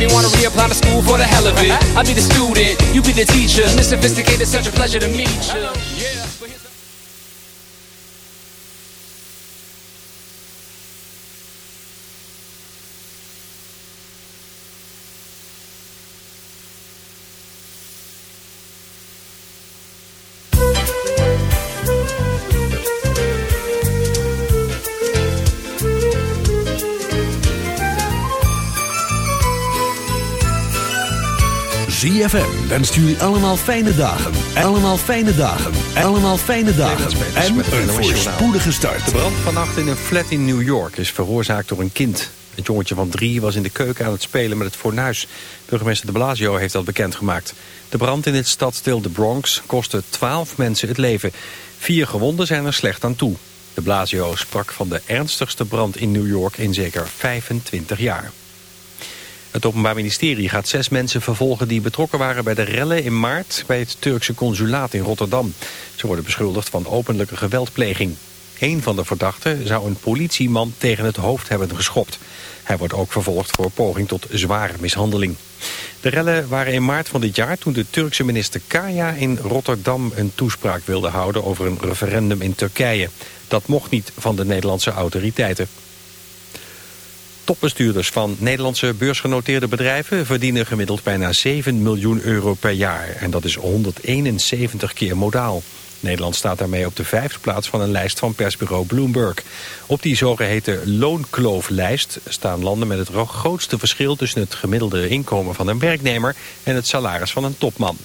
me wanna reapply to school for the hell of it. I'll be the student, you be the teacher. Miss Sophisticated, such a pleasure to meet you. Yeah. ZFM wenst jullie allemaal fijne dagen. Allemaal fijne dagen. Allemaal fijne dagen. En een voorspoedige start. De brand vannacht in een flat in New York is veroorzaakt door een kind. Het jongetje van drie was in de keuken aan het spelen met het fornuis. Burgemeester de Blasio heeft dat bekendgemaakt. De brand in het stadsdeel de Bronx kostte twaalf mensen het leven. Vier gewonden zijn er slecht aan toe. De Blasio sprak van de ernstigste brand in New York in zeker 25 jaar. Het Openbaar Ministerie gaat zes mensen vervolgen die betrokken waren bij de rellen in maart bij het Turkse consulaat in Rotterdam. Ze worden beschuldigd van openlijke geweldpleging. Een van de verdachten zou een politieman tegen het hoofd hebben geschopt. Hij wordt ook vervolgd voor poging tot zware mishandeling. De rellen waren in maart van dit jaar toen de Turkse minister Kaya in Rotterdam een toespraak wilde houden over een referendum in Turkije. Dat mocht niet van de Nederlandse autoriteiten. Topbestuurders van Nederlandse beursgenoteerde bedrijven verdienen gemiddeld bijna 7 miljoen euro per jaar. En dat is 171 keer modaal. Nederland staat daarmee op de vijfde plaats van een lijst van persbureau Bloomberg. Op die zogeheten loonklooflijst staan landen met het grootste verschil tussen het gemiddelde inkomen van een werknemer en het salaris van een topman.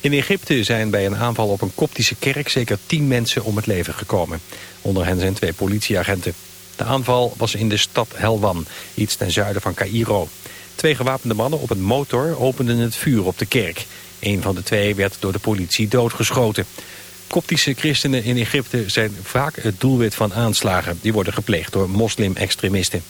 In Egypte zijn bij een aanval op een koptische kerk zeker tien mensen om het leven gekomen. Onder hen zijn twee politieagenten. De aanval was in de stad Helwan, iets ten zuiden van Cairo. Twee gewapende mannen op een motor openden het vuur op de kerk. Een van de twee werd door de politie doodgeschoten. Koptische christenen in Egypte zijn vaak het doelwit van aanslagen. Die worden gepleegd door moslim-extremisten.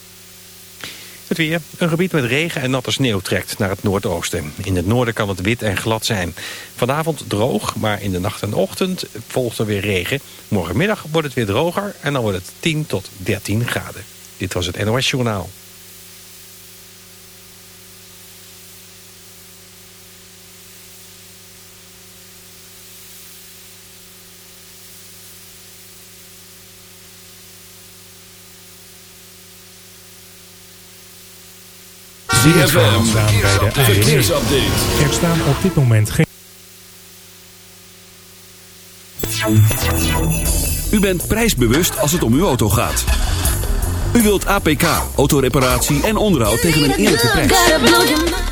Een gebied met regen en natte sneeuw trekt naar het noordoosten. In het noorden kan het wit en glad zijn. Vanavond droog, maar in de nacht en ochtend volgt er weer regen. Morgenmiddag wordt het weer droger en dan wordt het 10 tot 13 graden. Dit was het NOS Journaal. ZFM, verkeersupdate. Er staan op dit moment geen... U bent prijsbewust als het om uw auto gaat. U wilt APK, autoreparatie en onderhoud tegen een eerlijke prijs.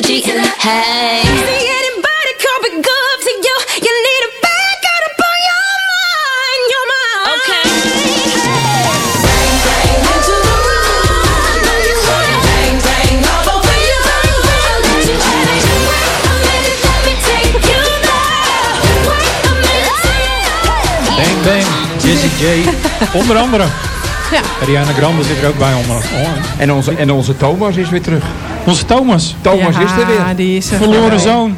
G. Hey. See anybody coming good to you? You need a back out upon your mind, your mind. Okay. Bang Bang, Jessie J. Onder andere. Ja. Ariana Grande zit er ook bij. Onder, oh, En onze, en onze Thomas is weer terug. onze Thomas, Thomas is er weer. die is er. verloren zoon.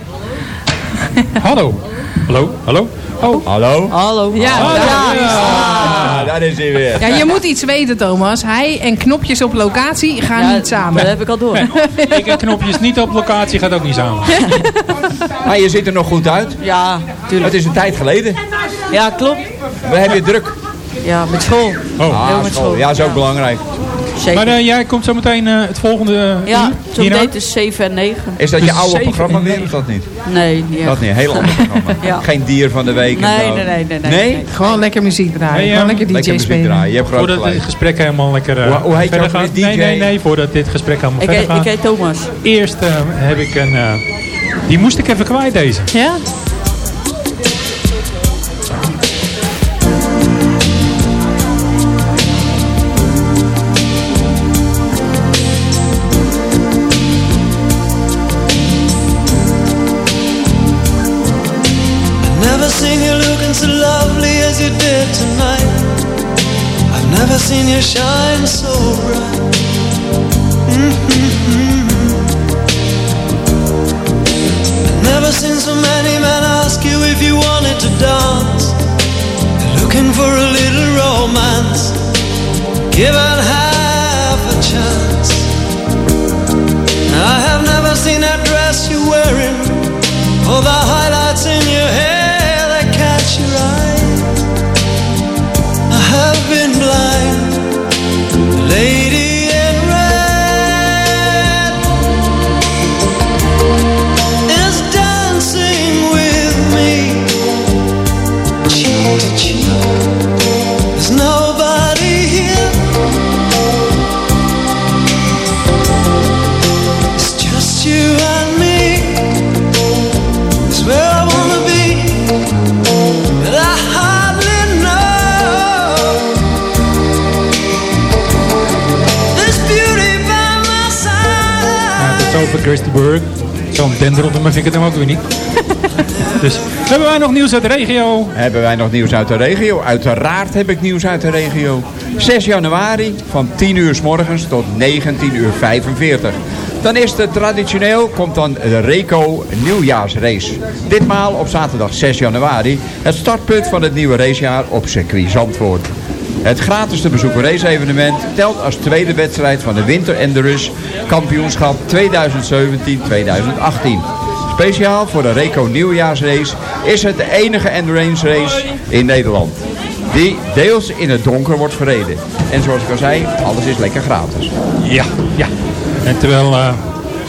Hallo. Hallo, hallo. Oh, Hallo? Hallo. Ja, Ah, ja. Ah, daar is hij weer. Ja, je moet iets weten, Thomas. Hij en knopjes op locatie gaan niet samen. Dat heb ik al door. ik en knopjes niet op locatie gaat ook niet samen. Maar je ziet er nog goed uit. Ja, tuurlijk. Het is een tijd geleden. Ja, klopt. We hebben je druk. Ja, met school. Oh. Ah, met school. school. Ja, is ook Ja. belangrijk. Zeker. Maar eh, jij komt zo meteen eh, het volgende uh, ja, zo meteen tussen 7 en 9. Is dat je Dus oude programma en weer of dat niet? Nee, niet Dat echt. niet, een heel ander programma. Ja. Geen dier van de week en Nee, zo. nee, nee, nee, nee, Nee? nee. Gewoon lekker muziek draaien. Gewoon ehm, lekker DJ Lekker muziek spelen. draaien. Je hebt dit gelijk. gesprek helemaal lekker eh, Hoe- hoe heet je verder gaat. Nee, DJ? nee, nee, voordat dit gesprek helemaal Ik, verder heet- ik gaat. heet Thomas. Eerst eh, heb ik een... eh, die moest ik even kwijt, deze. Ja? Never seen you shine so bright. Mm-hmm. I've never seen so many men ask you if you wanted to dance. Looking for a little romance. Given half a chance. Christy Burg. Zo'n denderelde, maar vind ik het hem ook weer niet. dus hebben wij nog nieuws uit de regio? Hebben wij nog nieuws uit de regio? Uiteraard heb ik nieuws uit de regio. 6 januari van 10 uur s morgens tot 19 uur 45. Dan is het traditioneel, komt dan de Reco nieuwjaarsrace. Ditmaal op zaterdag 6 januari. Het startpunt van het nieuwe racejaar op circuit Zandvoort. Het gratis te bezoeken race-evenement telt als tweede wedstrijd van de Winter Endurance Kampioenschap 2017-2018. Speciaal voor de Reco Nieuwjaarsrace is het de enige endurance race in Nederland. Die deels in het donker wordt verreden. En zoals ik al zei, alles is lekker gratis. Ja, ja. En terwijl eh,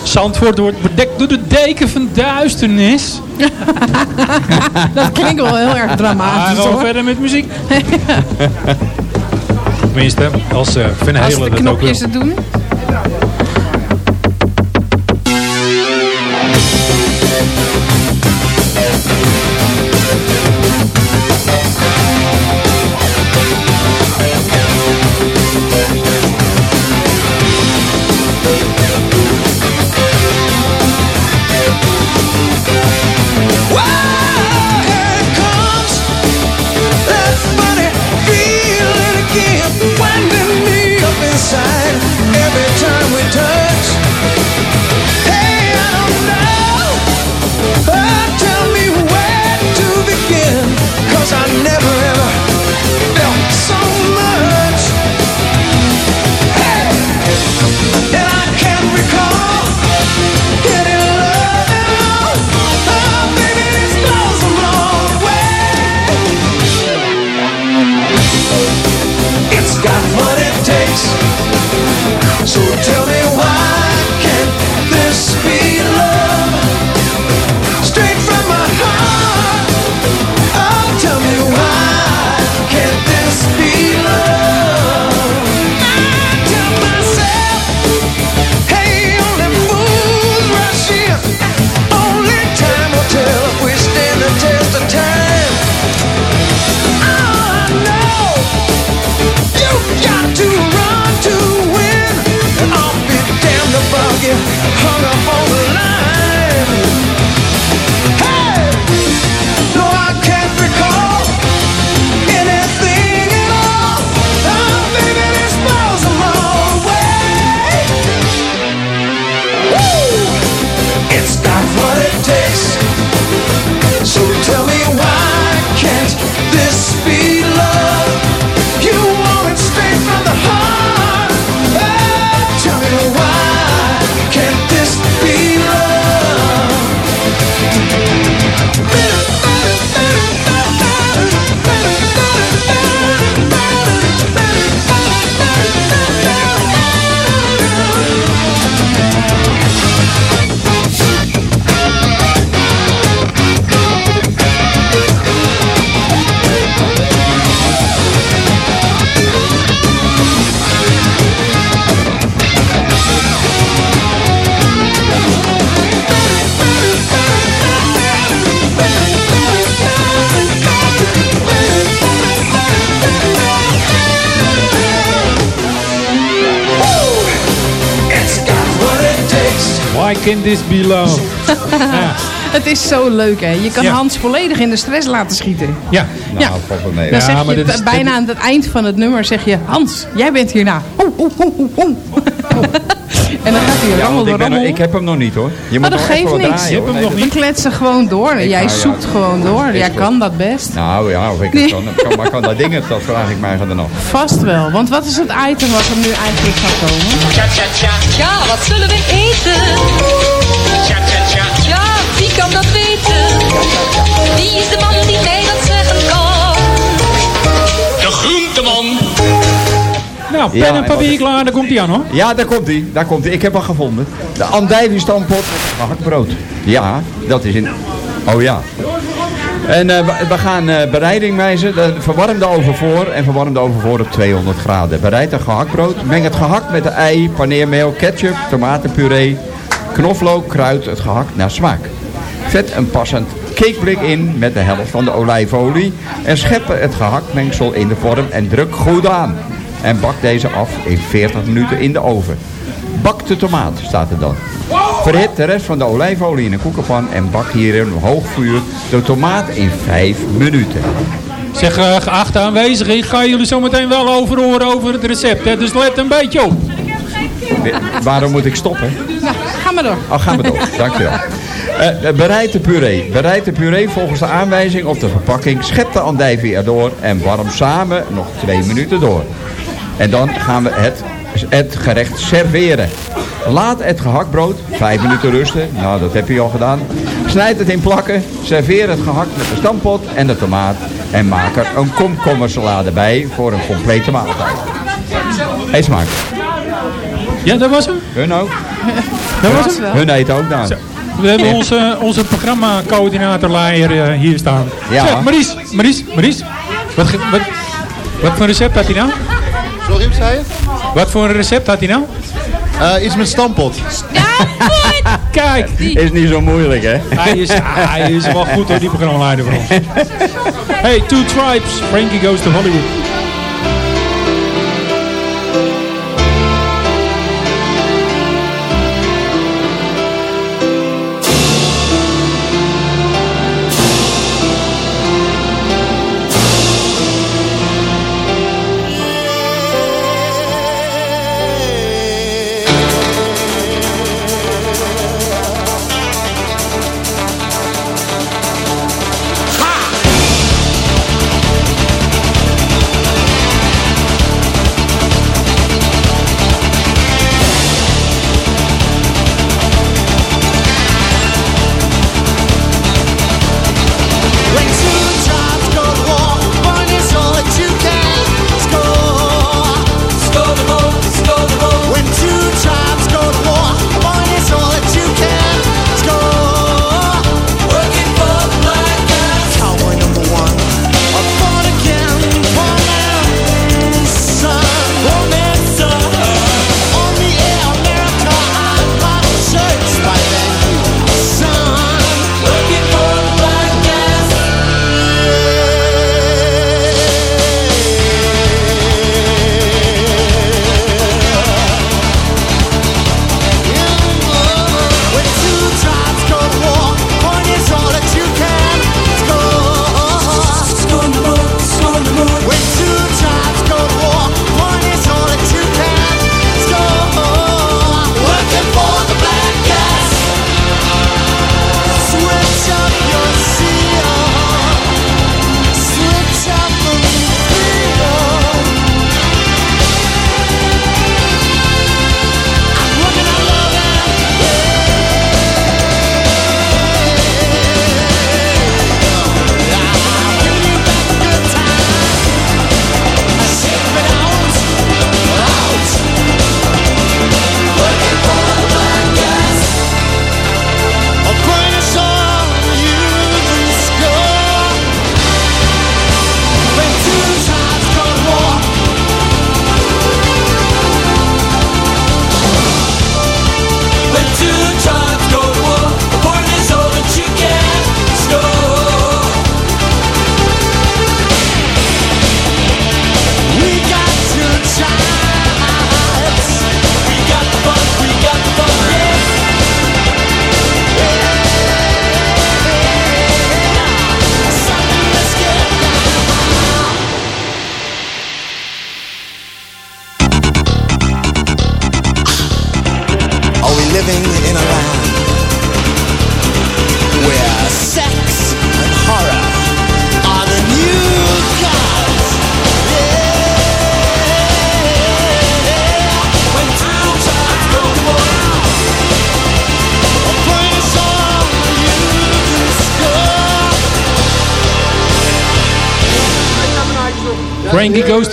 Zandvoort wordt bedekt door de deken van duisternis. Dat klinkt wel heel erg Maar dramatisch gewoon hoor. verder met muziek. Tenminste, als Van Als Halen dat ook wil. knopjes het doen. Inside. Can this be love? ja. Het is zo leuk, hè. Je kan Ja. Hans volledig in de stress laten schieten. ja. Ja. Nou, valt wel mee. Dan Ja, zeg maar je dit is- t- bijna aan het eind van het nummer zeg je... Hans, jij bent hierna. Ho, ho, ho, ho, ho. En dan gaat hij Ja, rammel want ik, ben, rammel. ik heb hem nog niet hoor. Je Maar moet dat geeft niks. draaien. Je hebt hem nog dat- We kletsen gewoon door. Ik Jij ga, ja. zoekt gewoon door. Jij kan dat best. Nou ja, of ik Nee. het kan, kan, maar kan dat ding het, dat vraag ik mij dan nog. Vast wel. Want wat is het item wat er nu eigenlijk gaat komen? Ja, wat zullen we eten? Ja, wie kan dat weten? Wie is de man die mij dat Nou, pen Ja, en papier klaar, daar komt hij aan hoor. Ja, daar komt hij. Daar komt hij. Ik heb hem gevonden. De andijvie stampot met gehakt brood. Ja, dat is in... Oh ja. En eh, we, gaan eh, bereiding wijzen. Verwarm de oven voor en verwarm de oven voor op 200 graden. Bereid een gehaktbrood. Meng het gehakt met de ei, paneermeel, ketchup, tomatenpuree, knoflook, kruid, het gehakt naar smaak. Vet een passend cakeblik in met de helft van de olijfolie. En schep het gehaktmengsel in de vorm en druk goed aan. En bak deze af in 40 minuten in de oven. Bak de tomaat, staat er dan. Verhit de rest van de olijfolie in een koekenpan en bak hier in een hoog vuur de tomaat in 5 minuten. Zeg, eh, geachte aanwezigen, ik ga jullie zo meteen wel overhoren over het recept. Hè? Dus let een beetje op. Waarom moet ik stoppen? Nou, ga maar door. Oh, gaan we door. Dankjewel. Eh, eh, bereid de puree. Bereid de puree volgens de aanwijzing op de verpakking. Schep de andijvie erdoor en warm samen nog twee minuten door. En dan gaan we het, het gerecht serveren. Laat het gehaktbrood vijf minuten rusten. Nou, dat heb je al gedaan. Snijd het in plakken. Serveer het gehakt met de stampot en de tomaat. En maak er een komkommersalade bij voor een complete maaltijd. Eet smaak. Ja, dat was hem. Hun ook. Dat was hem. wel. Hun eten ook dan. We hebben onze, onze programma-coördinator Laier eh, hier staan. Ja. Zeg, Maries, Maries, Maries. Wat, wat, wat voor recept had hij nou? Sorry, wat zei je? Wat voor een recept had hij nou? Eh, iets met stampot. Kijk, Is niet zo moeilijk, hè? hij is, hij is wel goed hoor, die programmaleider voor ons. Hey, Two Tribes, Frankie Goes to Hollywood.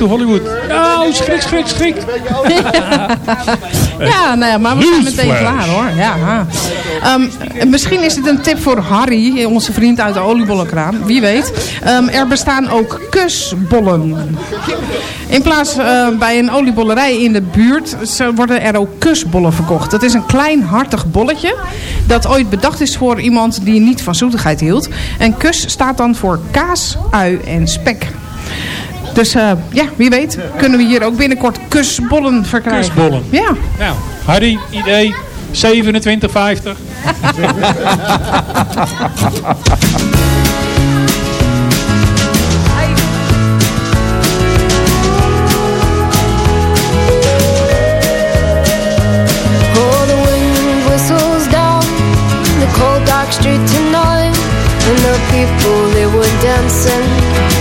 To Hollywood. Oh, schrik, schrik, schrik. Ja, nou ja, maar we zijn meteen klaar hoor. Ja. Ehm, misschien is dit een tip voor Harry, onze vriend uit de oliebollenkraam. Wie weet. Ehm, er bestaan ook kusbollen. In plaats eh, bij een oliebollerij in de buurt worden er ook kusbollen verkocht. Dat is een klein hartig bolletje dat ooit bedacht is voor iemand die niet van zoetigheid hield. En kus staat dan voor kaas, ui en spek. Dus eh, ja, wie weet kunnen we hier ook binnenkort kusbollen verkrijgen. Kusbollen. Ja. Nou, Harry, idee 27,50. Oh, the wind whistles down the cold dark street tonight, and the people they were dancing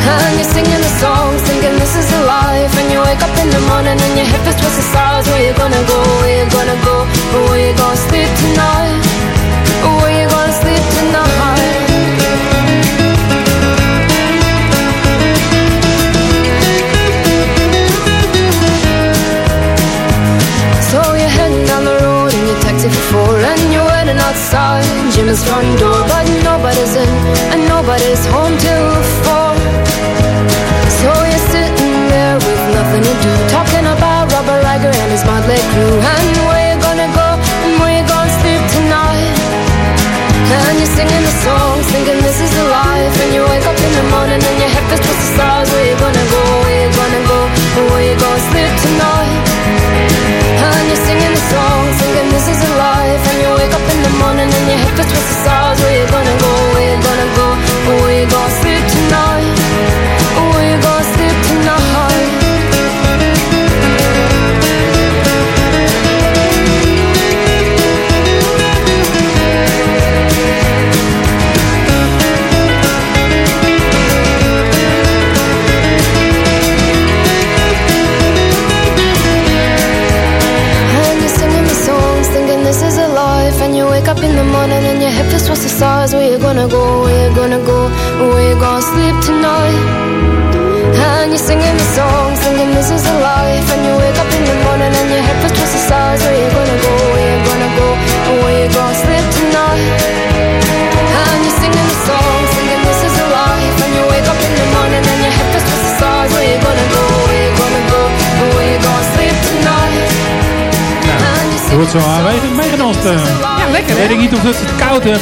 And you're singing the songs, thinking this is a life. And you wake up in the morning and your hip is twisted sides. Where you gonna go? Where you gonna go? Or where you gonna sleep tonight? Where you gonna sleep tonight? So you're heading down the road in your taxi for four And you're waiting outside Jim's front door But nobody's in and nobody's home till do Talking about Robert Riger and his motley crew. And where you gonna go and where you gonna sleep tonight. And you're singing the songs thinking this is a life. And you wake up in the morning and your head feels twisted stars. Where you gonna go, where you gonna go And where you gonna sleep tonight. And you're singing the song, thinking this is a life. And you wake up in the morning and your hip is twisted stars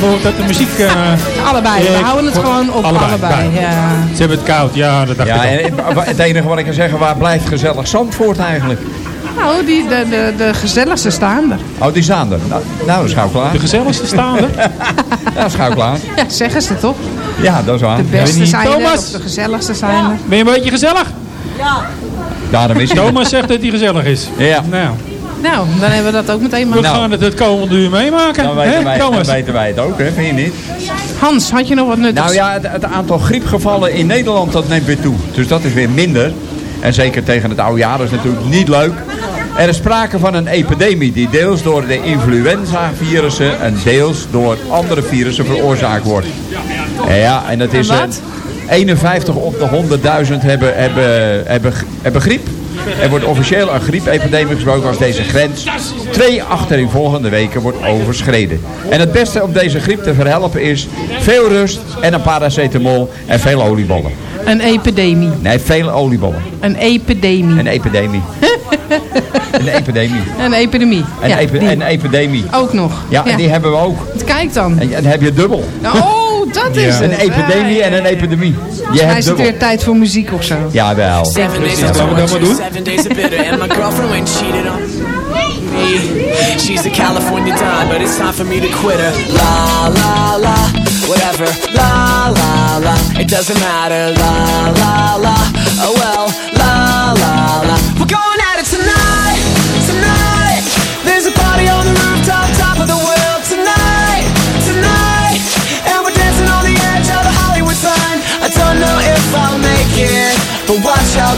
of dat de muziek... eh, Allebei, we eh, houden het gewoon op allebei. ja. Ze hebben het koud, ja, dat dacht Ja, ik en wa- het enige wat ik kan zeggen, waar blijft gezellig Zandvoort eigenlijk? Nou, die, de, de, de gezelligste staan er. Oh, die staan er. Nou, nou dat is gauw klaar. De gezelligste staan er. Ja, dat is gauw klaar. Ja, zeggen ze toch? Ja, dat is waar. De beste zijn er, Thomas? of de gezelligste zijn er. Ben je een beetje gezellig? Daarom is hij. Thomas zegt dat hij gezellig is. Ja. Nou, Nou, dan hebben we dat ook meteen we maar. gaan het het komende uur meemaken. Dan weten, wij, dan Thomas? weten wij het ook, hè? vind je niet? Hans, had je nog wat nuttigs? Nou ja, het, het aantal griepgevallen in Nederland dat neemt weer toe. Dus dat is weer minder. En zeker tegen het oude jaar, dat is natuurlijk niet leuk. Er is sprake van een epidemie die deels door de influenza-virussen en deels door andere virussen veroorzaakt wordt. En ja, en dat is En eh, wat? 51 op de 100.000 hebben, hebben, hebben, hebben griep. Er wordt officieel een griepepidemie gesproken als deze grens twee achtereenvolgende weken wordt overschreden. En het beste om deze griep te verhelpen is veel rust en een paracetamol en veel oliebollen. Een epidemie. Nee, veel oliebollen. Een epidemie. Een epidemie. een epidemie. Een epidemie. Een, ja, epi- die. een epidemie. Ook nog. Ja, en die hebben we ook. Kijk dan. En, heb je dubbel. Oh, dat is Een het. epidemie en een epidemie. Je Hij hebt is het dubbel. weer tijd voor muziek of zo. Jawel. Seven days Ja, we dat maar doen. Seven days of bitter, and my girlfriend went cheated on me. She's a California dime, but it's time for me to quit her. La la la, whatever. La la la, it doesn't matter. La la la, oh well.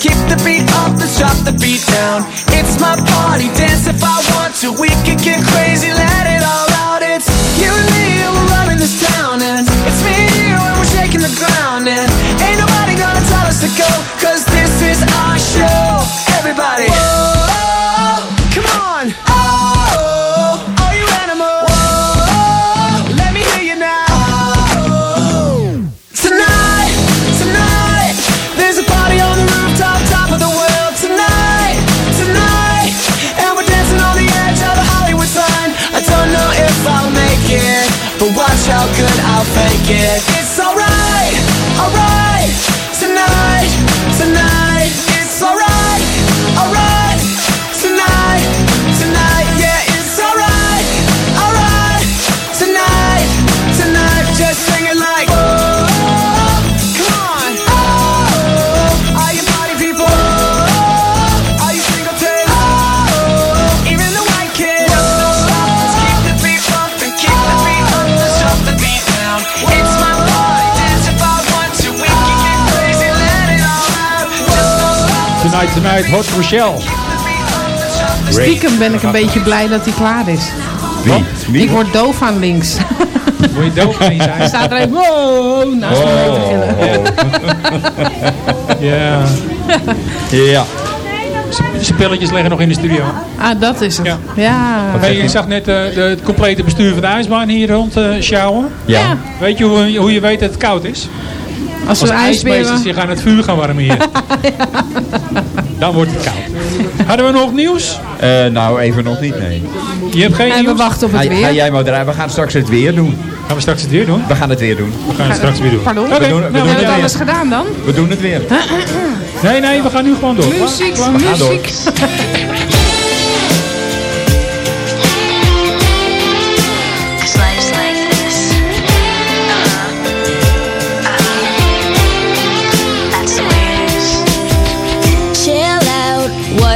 keep the beat up. Let's drop the beat down. It's my party, dance if I want to. We can get crazy, let it all stop. Tonight, tonight, Hot Rochelle. Stiekem ben ik een beetje blij dat hij klaar is. Wie? Wie? Ik word doof aan links. Moet je doof Er zijn? staat er even wow, naast me mee te gillen. Ja. Ja. De spelletjes liggen nog in de studio. Ah, dat is het. Ja. Ja. Hey, je zag net eh, de, het complete bestuur van de ijsbaan hier rond eh sjouwen. Ja. Weet je hoe, hoe je weet dat het koud is? Als Als ijsberen... zich aan het vuur gaan warmen hier. Dan wordt het koud. Hadden we nog nieuws? Eh, nou, even nog niet, nee. Je hebt geen En we nieuws? wachten op het Ga, ga weer. jij maar draaien. We gaan straks het weer doen. Gaan we straks het weer doen? We gaan het weer doen. We gaan het straks weer doen. Pardon? We doen- we nou, doen Hebben het weer. alles gedaan dan? We doen het weer. Nee, nee, we gaan nu gewoon door. Muziek, We gaan door. muziek.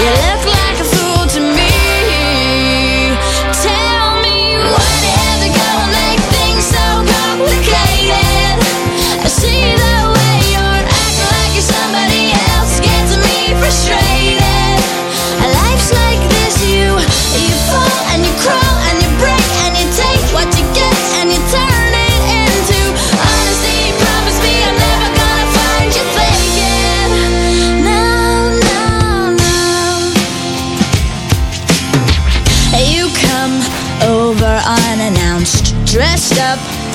you look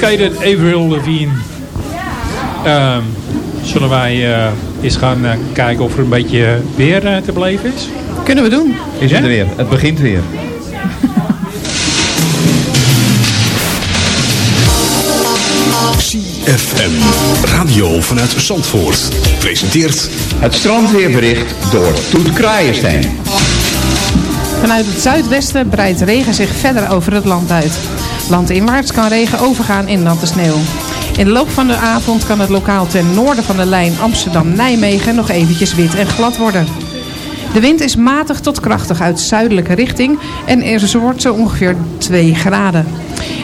Complicated Avril Lavigne. Ehm, zullen wij eh, eens gaan eh, kijken of er een beetje weer eh, te beleven is? Kunnen we doen. Is het er weer? Het begint weer. CFM Radio vanuit Zandvoort. Presenteert Het strandweerbericht door Toet Kraaienstein. Vanuit het zuidwesten breidt regen zich verder over het land uit. Landinwaarts kan regen overgaan in natte sneeuw. In de loop van de avond kan het lokaal ten noorden van de lijn Amsterdam-Nijmegen nog eventjes wit en glad worden. De wind is matig tot krachtig uit zuidelijke richting en er wordt zo ongeveer 2 graden.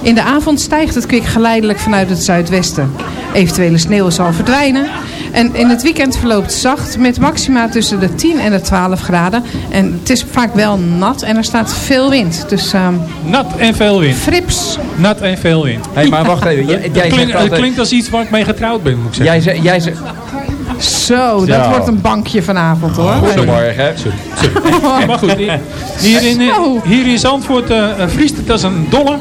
In de avond stijgt het kwik geleidelijk vanuit het zuidwesten. Eventuele sneeuw zal verdwijnen. En in het weekend verloopt zacht met maxima tussen de 10 en de 12 graden. En het is vaak wel nat en er staat veel wind. Dus ehm, Nat en veel wind. Frips. Nat en veel wind. Hé, maar wacht even. Jij, Het jij klinkt, zegt het altijd... klinkt als iets waar ik mee getrouwd ben, moet ik zeggen. Jij, jij, ze- Zo, dat wordt een bankje vanavond hoor. Goedemorgen. maar goed, hier, hier in, eh, hier in Zandvoort eh, eh, vriest het als een dolle.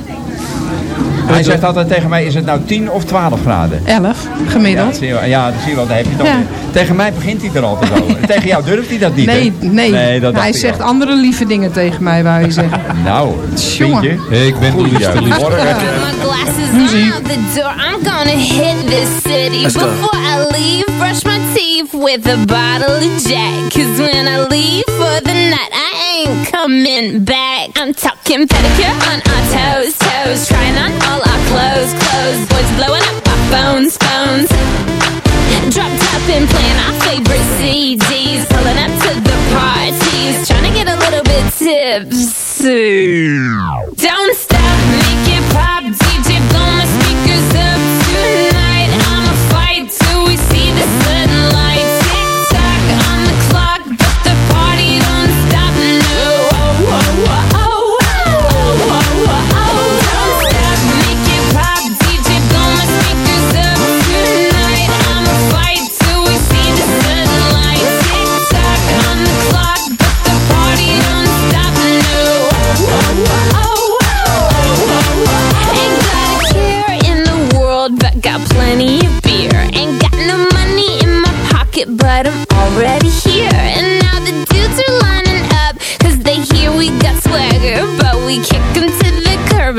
Hij zegt altijd tegen mij, is het nou 10 of 12 graden? 11 Ja, gemiddeld. dat zie je, wel. ja, dat zie je wel, daar heb je het Ja. dan weer. Tegen mij begint hij er altijd over. tegen jou durft hij dat niet, Nee, hè? nee. dat hij zegt al. andere lieve dingen tegen mij, wou je zeggen. Nou, Jongen. vind je? Ik ben de liefste liefste. Goedemorgen. My glasses out the door. I'm gonna hit this city. Let's go. Before I leave, brush my teeth with a bottle of Jack. Cause when I leave for the night, I ain't coming back. I'm talking pedicure on our toes, toes. Trying on all our clothes, clothes. Boys blowing up our phones, phones. Dropped up and playing our favorite CDs. Pulling up to the parties. Trying to get a little bit tipsy. Don't stop, make it pop.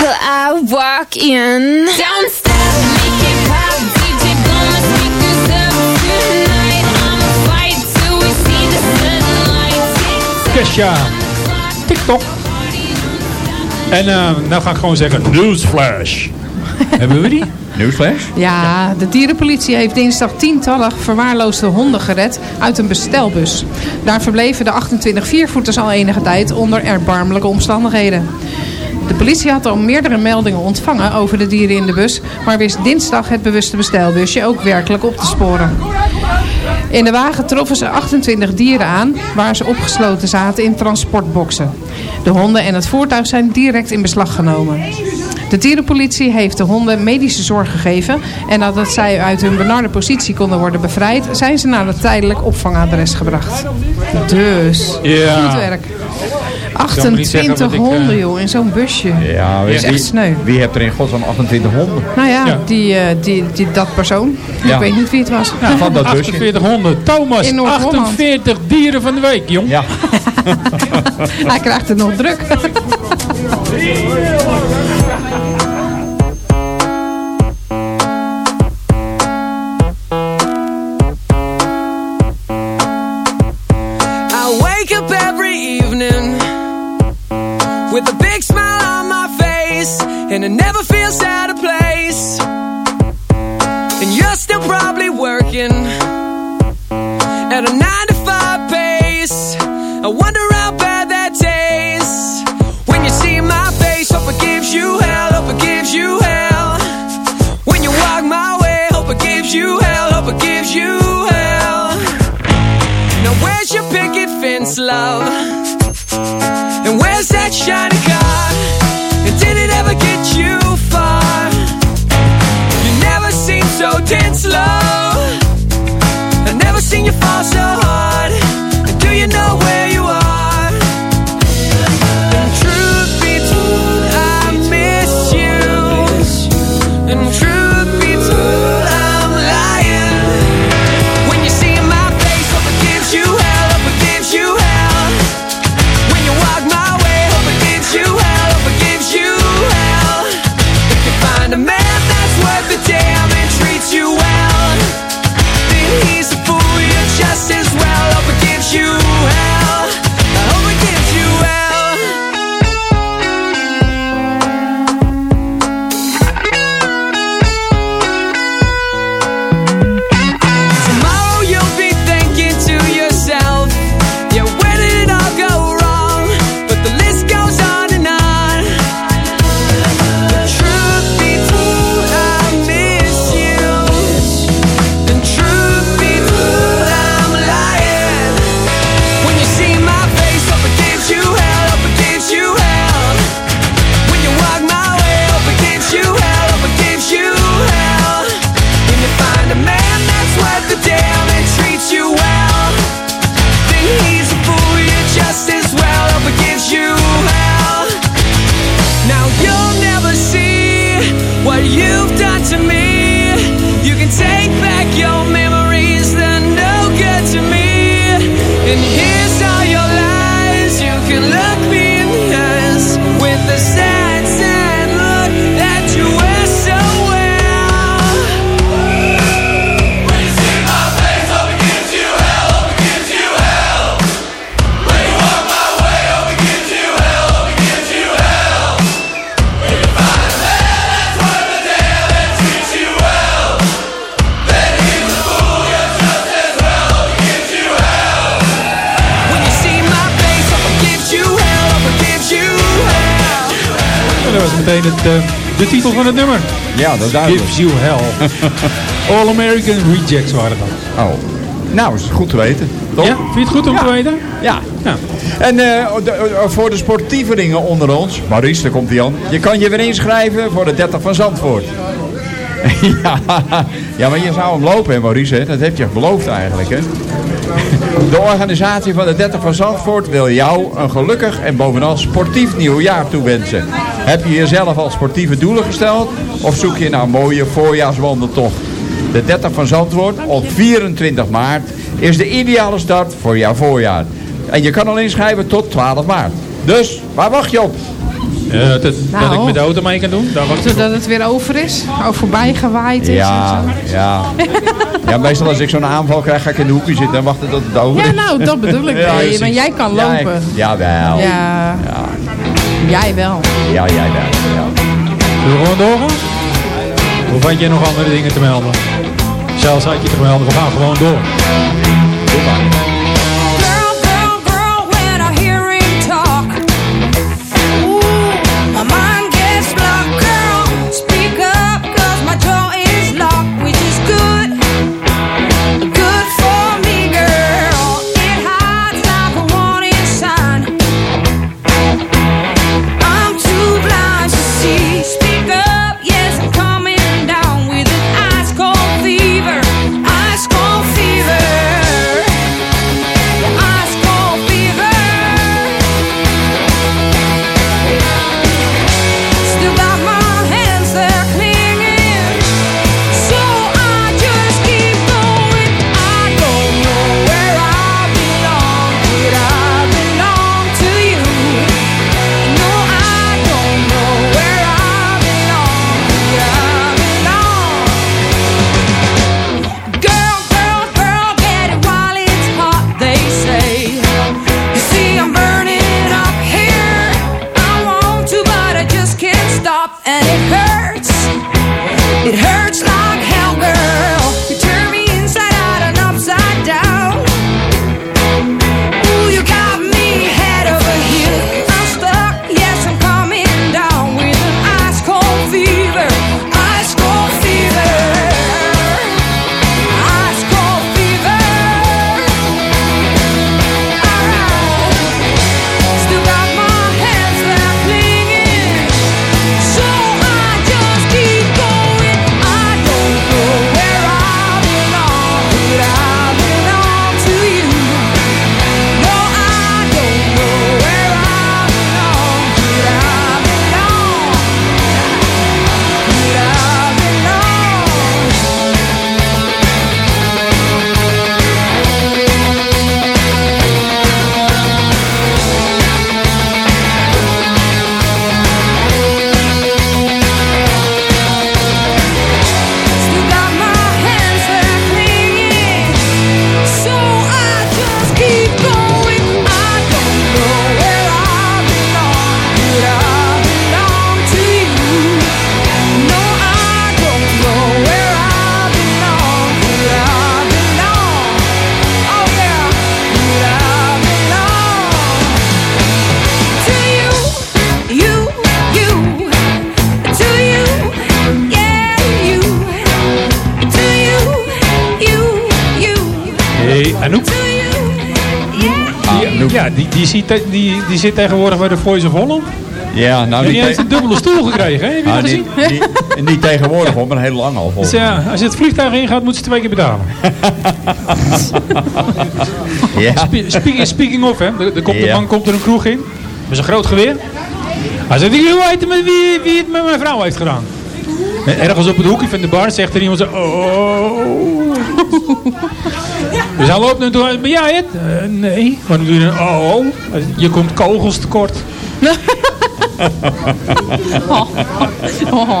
Till I walk in. Don't stop, make it pop. DJ, blow my speakers up tonight. I'ma fight till we see the sunlight. Kesha. TikTok. En eh, nou ga ik gewoon zeggen Newsflash. Hebben we die? Newsflash? Ja, de dierenpolitie heeft dinsdag tientallig verwaarloosde honden gered uit een bestelbus. Daar verbleven de 28 viervoeters al enige tijd onder erbarmelijke omstandigheden. De politie had al meerdere meldingen ontvangen over de dieren in de bus, maar wist dinsdag het bewuste bestelbusje ook werkelijk op te sporen. In de wagen troffen ze 28 dieren aan, waar ze opgesloten zaten in transportboxen. De honden en het voertuig zijn direct in beslag genomen. De dierenpolitie heeft de honden medische zorg gegeven. En nadat zij uit hun benarde positie konden worden bevrijd... zijn ze naar het tijdelijk opvangadres gebracht. Dus, Ja. goed werk. kan me niet zeggen 28 wat ik, eh, honden joh, in zo'n busje. Ja, dat is wie, echt sneu. wie heeft er in godsnaam 28 honden? Nou ja, Ja. Die, eh, die, die, dat persoon. Ja. Ik weet niet wie het was. Ja, Van dat busje. 48 honden. Thomas, In Noord-Holland. 48 dieren van de week, jong. Ja. Hij krijgt het nog druk. and it meteen het, eh, de titel van het nummer. Ja, dat is duidelijk. Gives you hell. All American Rejects waren dat. Oh. Nou, is het goed te weten. Toch? Ja, vind je het goed om Ja. te weten? Ja. Ja. En eh, de- eh, voor de sportievelingen onder ons, Maurice, daar komt hij aan. Je kan je weer inschrijven voor de 30 van Zandvoort. ja, ja, maar je zou hem lopen, hè, Maurice? Hè? Dat heb je beloofd eigenlijk, hè? De organisatie van de 30 van Zandvoort wil jou een gelukkig en bovenal sportief nieuwjaar toewensen. Heb je jezelf al sportieve doelen gesteld of zoek je naar een mooie voorjaarswandeltocht? De 30 van Zandvoort op 24 maart is de ideale start voor jouw voorjaar. En je kan al inschrijven tot 12 maart. Dus, waar wacht je op? Eh, dat, dat Nou. ik met de auto mee kan doen. Daar wacht ik op. Zodat het weer over is. Ook voorbij gewaaid is. Ja, en zo. ja. Ja, meestal als ik zo'n aanval krijg, ga ik in de hoekje zitten en wachten tot het over Ja, is. nou, dat bedoel ik. Ja, Nee, maar jij kan Ja, ik- lopen. jawel. Ja. Jij wel. Ja, jij wel. Ja. Zullen we gewoon doorgaan? Of had jij nog andere dingen te melden? Zelfs had je te melden, we gaan gewoon door. Ja, die, die, die, die zit tegenwoordig bij de Voice of Holland. Ja, nou die niet, heeft een dubbele stoel gekregen, hè? Heb je ah, dat gezien? niet, niet, niet tegenwoordig hoor, maar heel lang al. Dus ja, als je het vliegtuig ingaat, moet je twee keer betalen. Ja. Spe- speaking, speaking of, hè. Er, er komt, de Ja. man komt er een kroeg in. Met zijn groot geweer. Hij zegt, ik wil weten met wie, wie het met mijn vrouw heeft gedaan. En ergens op het hoekje van de bar zegt er iemand zo... Oh. Dus hij naartoe. hij zegt, Ben jij het? "Eh, nee. Waarom doe je? Oh. Zegt, Je komt kogels tekort. Oh. Oh.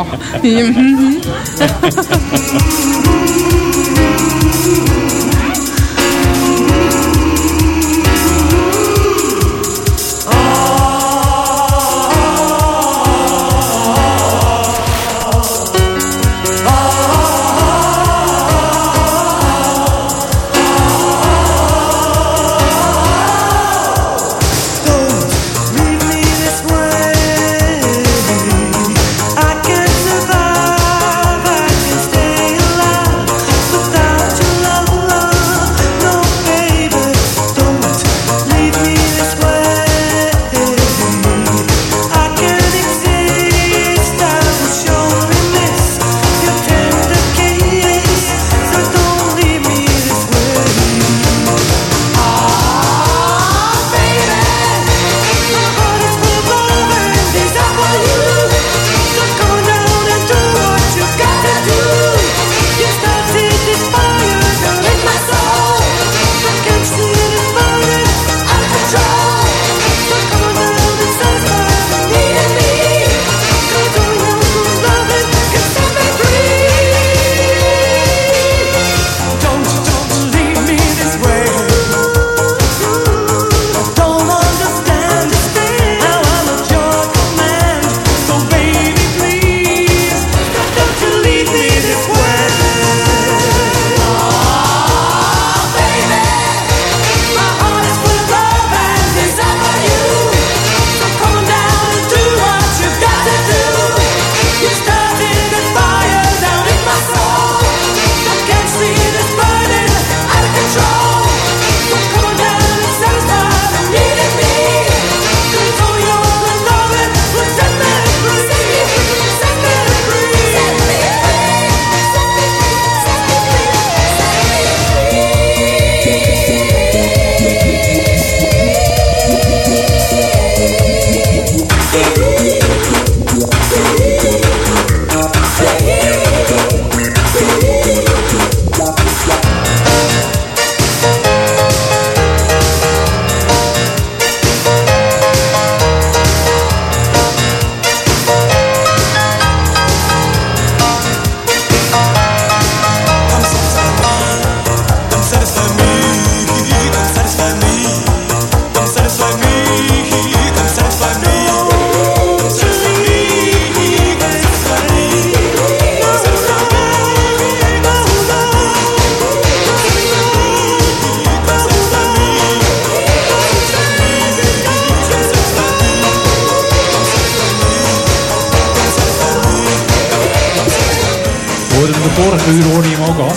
Vorige uur hoorde je hem ook al.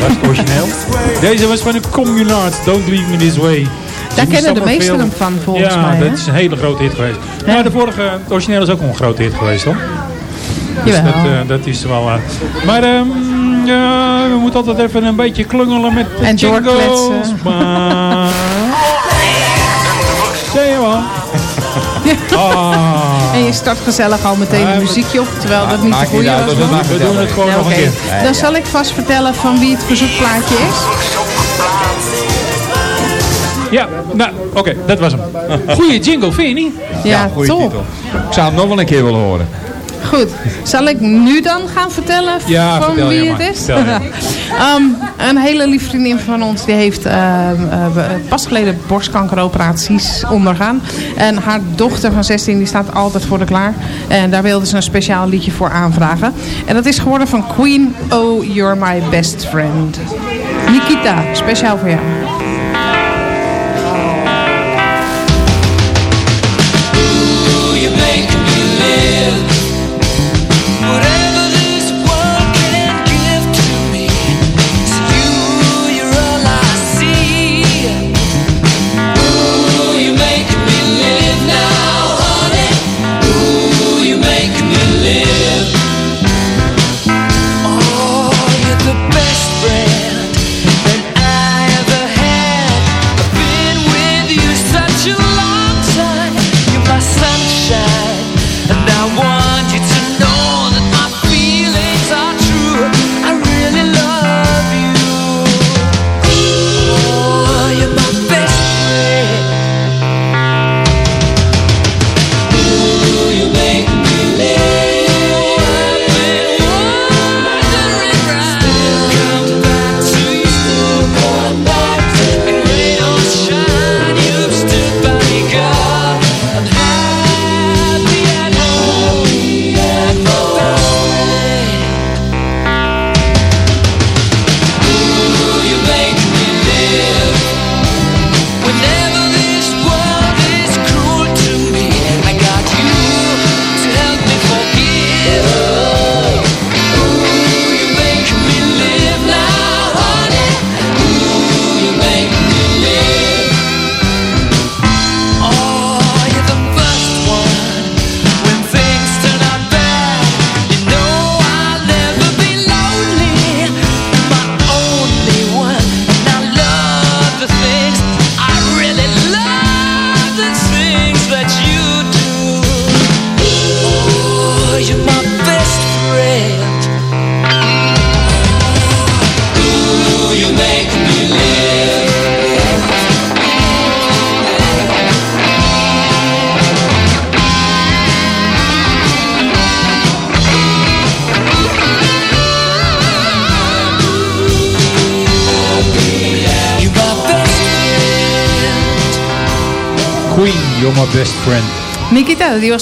Dat was origineel. Deze was van de Communards, Don't Leave Me This Way. Daar Die kennen de meesten hem van, volgens ja, mij, hè? dat is een hele grote hit geweest. Ja, de vorige, het origineel is ook een grote hit geweest, hoor. Dus dat, eh, dat is wel... eh, maar ehm, ja, we moeten altijd even een beetje klungelen met de En doorkletsen. Maar... Zie je wel. Ah. En je start gezellig al meteen een muziekje op, terwijl dat niet de goede was. We doen het gewoon Ja, nog een keer. Dan zal ik vast vertellen van wie het verzoekplaatje is. Ja, nou, oké, dat was hem. Goeie jingle, vind je niet? Ja, goeie top. titel. Ik zou hem nog wel een keer willen horen. Goed, zal ik nu dan gaan vertellen Ja, van vertel wie het maar. is? Ehm, een hele lieve vriendin van ons die heeft eh, pas geleden borstkankeroperaties ondergaan. En haar dochter van 16 die staat altijd voor de klaar. En daar wilde ze een speciaal liedje voor aanvragen. En dat is geworden van Queen Oh You're My Best Friend. Nikita, speciaal voor jou.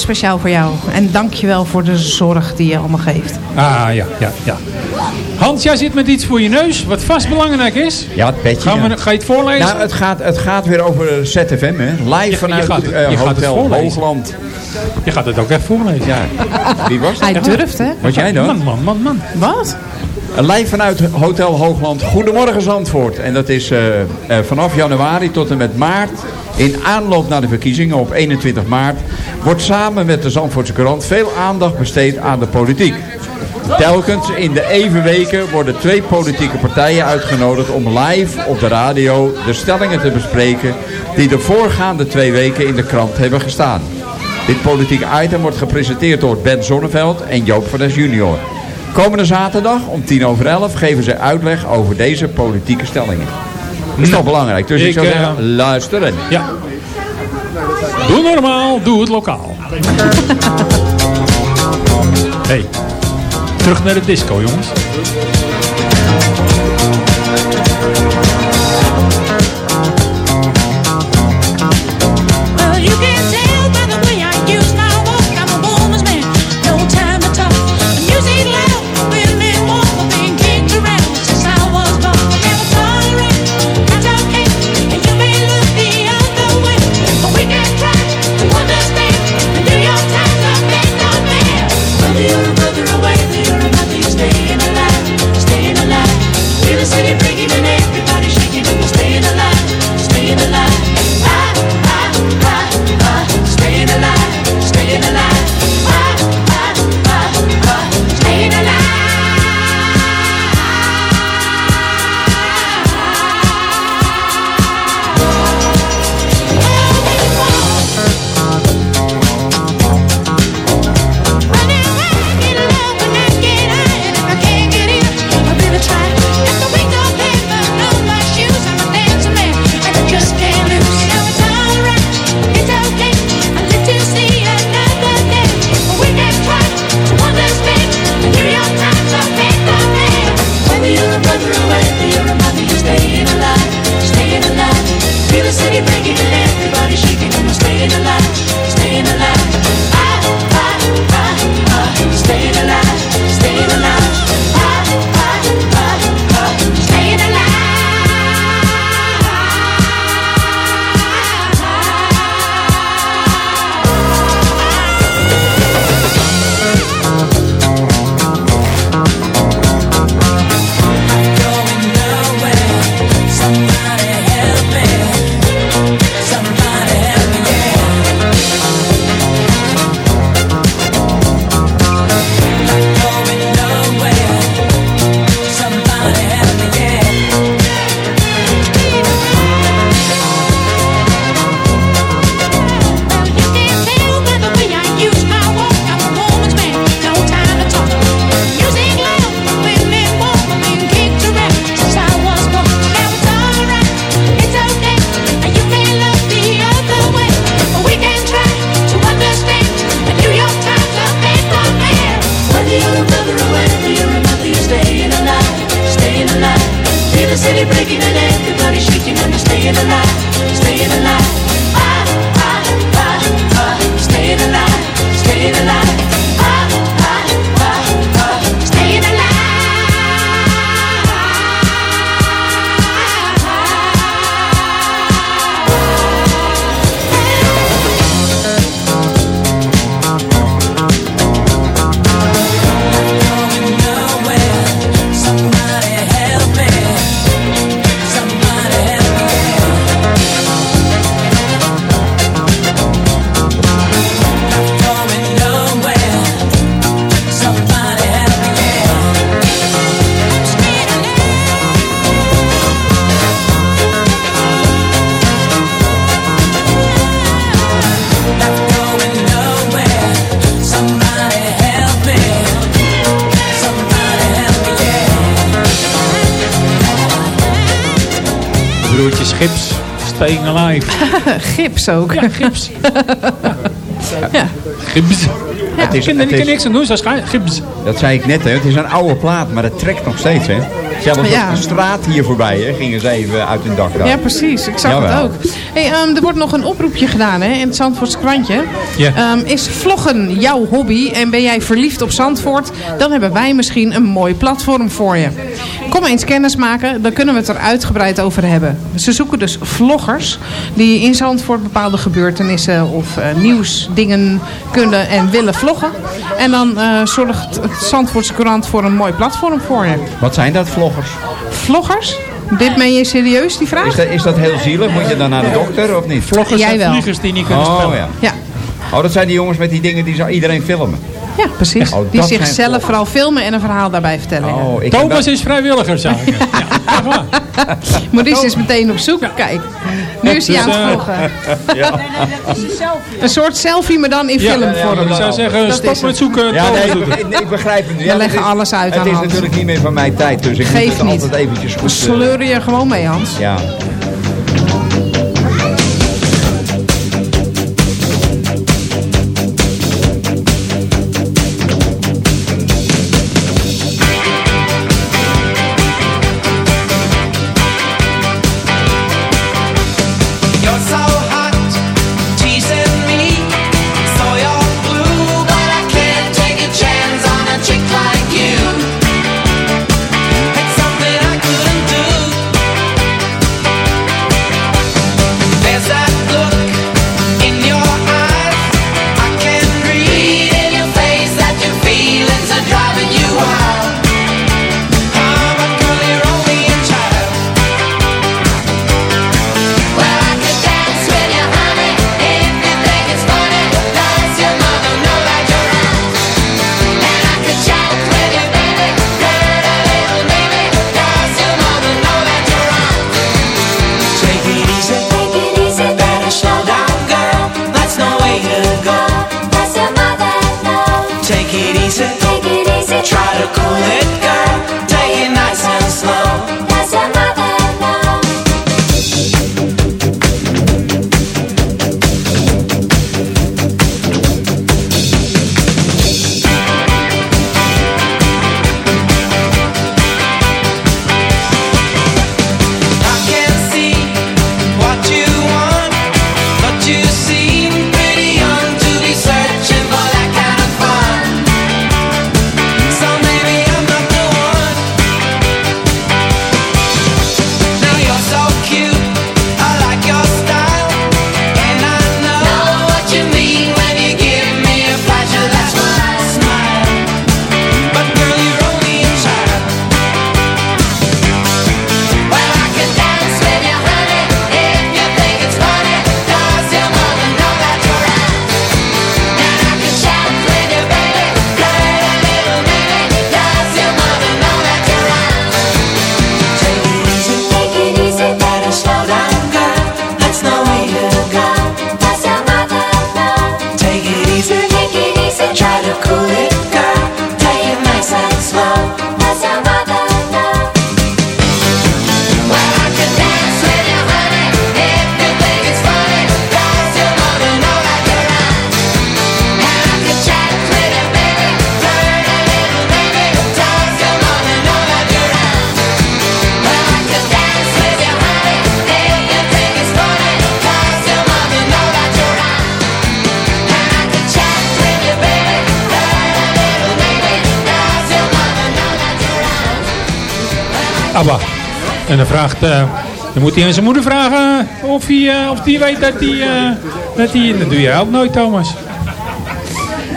Speciaal voor jou. En dank je wel voor de zorg die je allemaal geeft. Ah, ja, ja, ja. Hans, jij zit met iets voor je neus, wat vast belangrijk is. Ja, het petje. Gaan we, ja. ga je het voorlezen? Nou, het gaat, het gaat weer over ZFM, hè. Live je vanuit gaat het- eh, je gaat het Hotel. Hoogland. Je gaat het ook echt voorlezen. Ja. Wie was dat? Hij durft, hè? Was jij dan? Man, man, man, man. Wat? Live vanuit Hotel Hoogland. Goedemorgen Zandvoort. En dat is eh, eh, vanaf januari tot en met maart. In aanloop naar de verkiezingen op 21 maart. Wordt samen met de Zandvoortse krant veel aandacht besteed aan de politiek. Telkens in de evenweken worden twee politieke partijen uitgenodigd om live op de radio de stellingen te bespreken die de voorgaande twee weken in de krant hebben gestaan. Dit politieke item wordt gepresenteerd door Ben Zonneveld en Joop van des junior. Komende zaterdag om tien over elf geven ze uitleg over deze politieke stellingen. Is toch belangrijk. Dus ik, Ik, zou eh, zeggen, luisteren. Ja. Doe normaal, doe het lokaal. hey, terug naar de disco, jongens. Staying alive. Gips ook. Ja, gips. Ja. Gibbs. Ja, Het is- ik kan er niks aan doen, zo schijn. Gibbs. Dat zei ik net, hè. Het is een oude plaat, maar het trekt nog steeds, hè. Zelfs Ja. op de straat hier voorbij, hè, gingen ze even uit hun dak daar. Ja, precies. Ik zag Jawel. het ook. Hey, ehm, er wordt nog een oproepje gedaan hè, in het Zandvoortse krantje. Ehm, is vloggen jouw hobby en ben jij verliefd op Zandvoort? Dan hebben wij misschien een mooi platform voor je. Kom eens kennis maken, dan kunnen we het er uitgebreid over hebben. Ze zoeken dus vloggers die in Zandvoort bepaalde gebeurtenissen of eh, nieuwsdingen kunnen en willen vloggen. En dan eh, zorgt het Zandvoortse krant voor een mooi platform voor je. Wat zijn dat, vloggers? Vloggers? Dit meen je serieus, die vraag? Is dat, is dat heel zielig? Moet je dan naar de dokter of niet? Vloggers Jij zijn wel. vliegers die niet kunnen Oh, spellen. ja. Ja. Oh, dat zijn die jongens met die dingen die zo iedereen filmen. Ja, precies. Oh, die dat zijn zichzelf vooral filmen en een verhaal daarbij vertellen. Oh, Thomas dat- is vrijwilliger, zei ik. Ja. Maurice is meteen op zoek. Kijk, nu is hij Dus, aan het vloggen. Ja. Een soort selfie, maar dan in Ja, filmvorm. ik zou zeggen, Dat stop is met zoeken. Ja, nee, ik, ik begrijp het. We leggen is- alles uit aan Het is Hans. natuurlijk niet meer van mijn tijd, dus ik Geeft moet het niet. altijd eventjes goed... eh, Sleur je gewoon mee, Hans. ja. En dan vraagt, eh, dan moet hij aan zijn moeder vragen of, hij, eh, of die weet dat hij, eh, dat hij, dat doe jij ook nooit Thomas.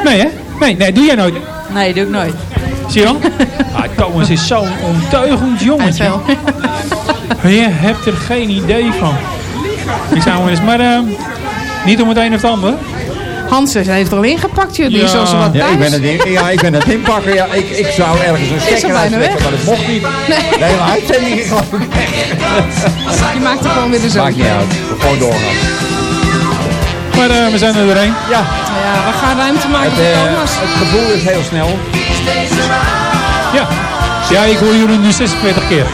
Nee hè? Nee, nee, doe jij nooit. Nee, doe ik nooit. Zie je dan? Ah, Thomas is zo'n ondeugend jongetje. Je hebt er geen idee van. Ik zou hem eens, maar niet om het een of het ander. Hansen heeft er al ingepakt, joh. Die is Ja. al zo wat Ja, ik ben het, in, ja, ik ben het inpakken. Ja, ik, ik zou ergens een Is stekker er weg? maar dat mocht niet. Nee. De hele uitzending is geloof ik Je maakt er gewoon weer de zo. Maakt niet uit. Gewoon doorgaan. Maar eh, we zijn er doorheen. Ja, Ja, we gaan ruimte maken het, voor eh, Thomas. het gevoel is heel snel. Ja, ik hoor jullie nu 46 keer.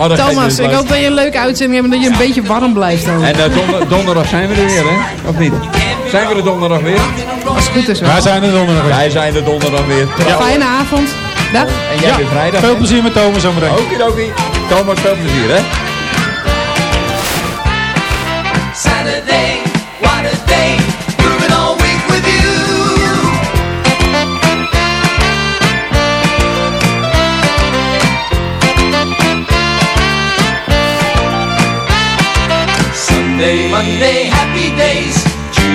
Oh, Thomas, ik hoop dat je een leuke uitzending hebt en dat je een beetje warm blijft. ook. En eh, donder- donderdag zijn we er weer, hè? Of niet? Zijn we er donderdag weer? Als het goed is wel. Wij zijn er donderdag weer. Wij zijn er donderdag weer. Fijne avond. Dag. En jij Ja, weer vrijdag. Veel hè? plezier met Thomas zometeen. Okidoki. Thomas, veel plezier, hè?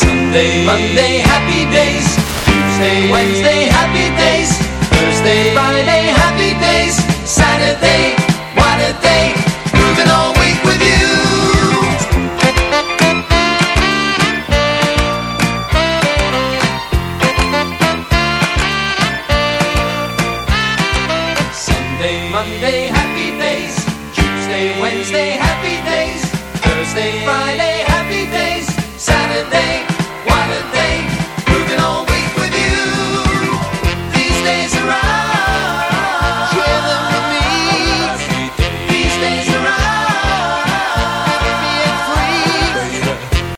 Sunday, Monday, happy days. Tuesday, Wednesday, happy days. Thursday, Friday, happy days. Saturday, what a day